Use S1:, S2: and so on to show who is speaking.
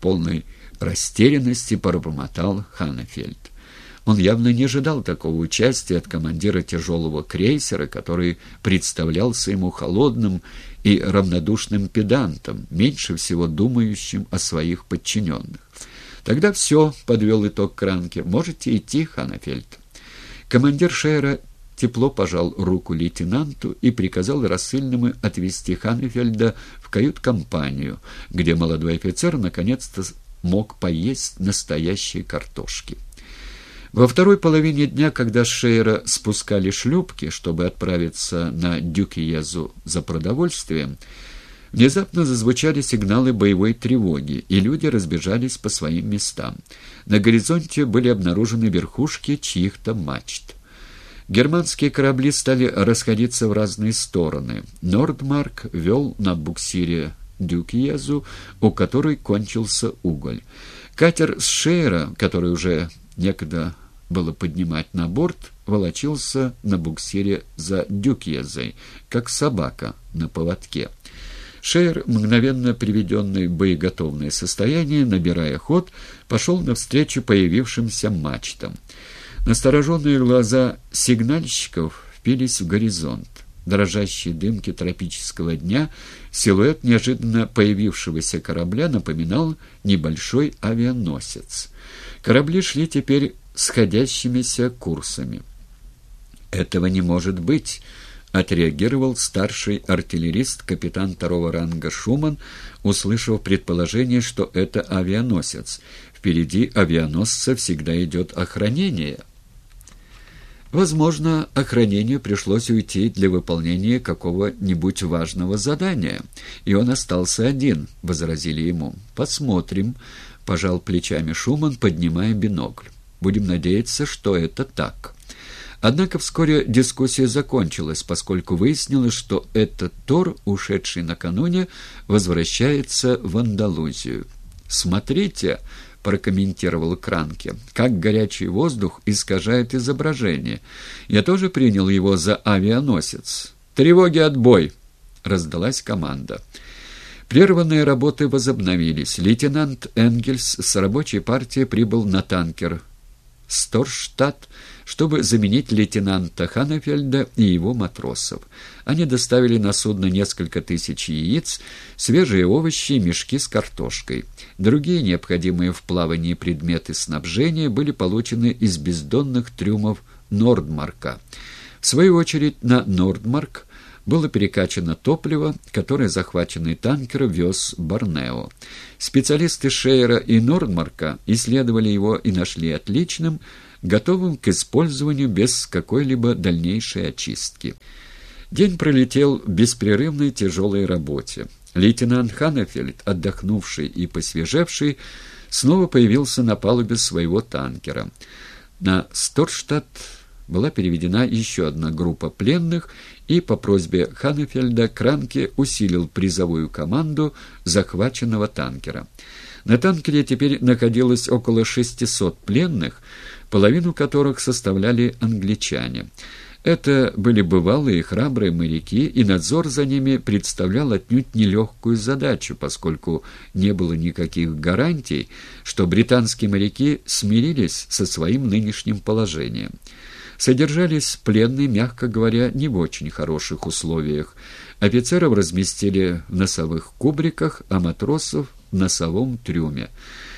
S1: полной растерянности пробормотал Ханнефельд. Он явно не ожидал такого участия от командира тяжелого крейсера, который представлялся ему холодным и равнодушным педантом, меньше всего думающим о своих подчиненных. «Тогда все», — подвел итог Кранке, — «можете идти, Ханафельд». Командир Шейра тепло пожал руку лейтенанту и приказал рассыльному отвезти Ханнефельда в кают-компанию, где молодой офицер наконец-то мог поесть настоящие картошки. Во второй половине дня, когда Шейра спускали шлюпки, чтобы отправиться на Дюкиезу за продовольствием, внезапно зазвучали сигналы боевой тревоги, и люди разбежались по своим местам. На горизонте были обнаружены верхушки чьих-то мачт. Германские корабли стали расходиться в разные стороны. Нордмарк вел на буксире Дюкиезу, у которой кончился уголь. Катер с Шейра, который уже некогда было поднимать на борт, волочился на буксире за Дюкьезой, как собака на поводке. Шейр, мгновенно приведенный в боеготовное состояние, набирая ход, пошел навстречу появившимся мачтам. Настороженные глаза сигнальщиков впились в горизонт. Дрожащие дымки тропического дня силуэт неожиданно появившегося корабля напоминал небольшой авианосец. Корабли шли теперь сходящимися курсами. «Этого не может быть», — отреагировал старший артиллерист, капитан второго ранга Шуман, услышав предположение, что это авианосец. Впереди авианосца всегда идет охранение. Возможно, охранению пришлось уйти для выполнения какого-нибудь важного задания, и он остался один, — возразили ему. «Посмотрим», — пожал плечами Шуман, поднимая бинокль. «Будем надеяться, что это так». Однако вскоре дискуссия закончилась, поскольку выяснилось, что этот Тор, ушедший накануне, возвращается в Андалузию. «Смотрите», — прокомментировал Кранке, — «как горячий воздух искажает изображение. Я тоже принял его за авианосец. Тревоги отбой!» — раздалась команда. Прерванные работы возобновились. Лейтенант Энгельс с рабочей партией прибыл на танкер Сторштадт, чтобы заменить лейтенанта Ханефельда и его матросов. Они доставили на судно несколько тысяч яиц, свежие овощи и мешки с картошкой. Другие необходимые в плавании предметы снабжения были получены из бездонных трюмов Нордмарка. В свою очередь на Нордмарк было перекачано топливо, которое захваченный танкер вез Борнео. Специалисты Шейера и Нордмарка исследовали его и нашли отличным, готовым к использованию без какой-либо дальнейшей очистки. День пролетел в беспрерывной тяжелой работе. Лейтенант Ханнефельд, отдохнувший и посвежевший, снова появился на палубе своего танкера. На Сторштадт была переведена еще одна группа пленных, и по просьбе Ханнефельда Кранке усилил призовую команду захваченного танкера. На танкере теперь находилось около 600 пленных, половину которых составляли англичане. Это были бывалые и храбрые моряки, и надзор за ними представлял отнюдь нелегкую задачу, поскольку не было никаких гарантий, что британские моряки смирились со своим нынешним положением. Содержались пленные, мягко говоря, не в очень хороших условиях. Офицеров разместили в носовых кубриках, а матросов — в носовом трюме.